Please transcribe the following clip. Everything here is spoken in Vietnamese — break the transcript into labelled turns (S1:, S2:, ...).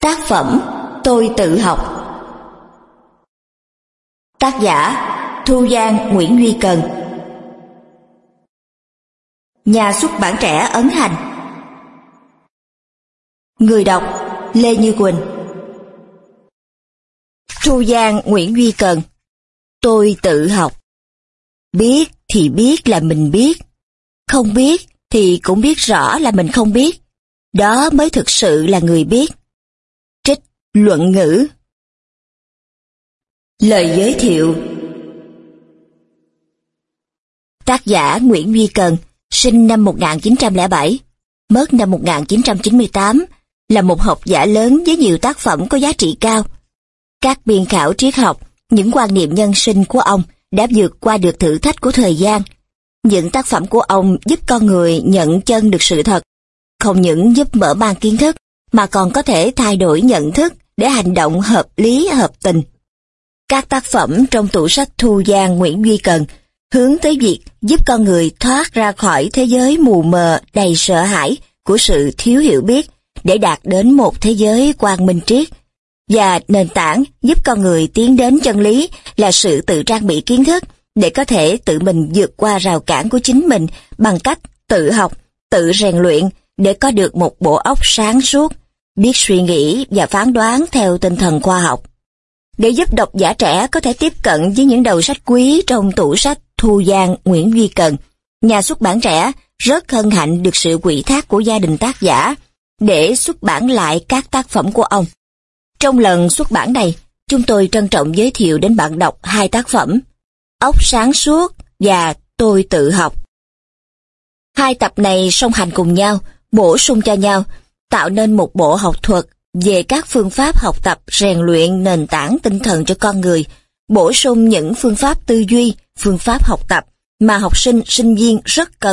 S1: Tác phẩm Tôi tự học. Tác giả Thu Giang, Nguyễn Duy Cần. Nhà xuất bản trẻ ấn hành. Người đọc Lê Như Quỳnh. Thu Giang, Nguyễn Duy Cần. Tôi tự học. Biết thì biết là mình biết. Không biết thì cũng biết rõ là mình không biết. Đó mới thực sự là người biết luận ngữ Lời giới thiệu Tác giả Nguyễn Duy Cần, sinh năm 1907, mất năm 1998, là một học giả lớn với nhiều tác phẩm có giá trị cao. Các biên khảo triết học, những quan niệm nhân sinh của ông đã vượt qua được thử thách của thời gian. Những tác phẩm của ông giúp con người nhận chân được sự thật, không những giúp mở mang kiến thức, mà còn có thể thay đổi nhận thức để hành động hợp lý hợp tình. Các tác phẩm trong tủ sách Thu Giang Nguyễn Duy Cần hướng tới việc giúp con người thoát ra khỏi thế giới mù mờ đầy sợ hãi của sự thiếu hiểu biết để đạt đến một thế giới quang minh triết. Và nền tảng giúp con người tiến đến chân lý là sự tự trang bị kiến thức để có thể tự mình vượt qua rào cản của chính mình bằng cách tự học, tự rèn luyện để có được một bộ óc sáng suốt, biết suy nghĩ và phán đoán theo tinh thần khoa học. Để giúp độc giả trẻ có thể tiếp cận với những đầu sách quý trong tủ sách Thu Giang Nguyễn Duy Cần, nhà xuất bản trẻ rất hân hạnh được sự quỹ thác của gia đình tác giả để xuất bản lại các tác phẩm của ông. Trong lần xuất bản này, chúng tôi trân trọng giới thiệu đến bạn đọc hai tác phẩm, Ốc sáng suốt và Tôi tự học. Hai tập này song hành cùng nhau, bổ sung cho nhau, tạo nên một bộ học thuật về các phương pháp học tập rèn luyện nền tảng tinh thần cho con người, bổ sung những phương pháp tư duy, phương pháp học tập mà học sinh, sinh viên rất cần.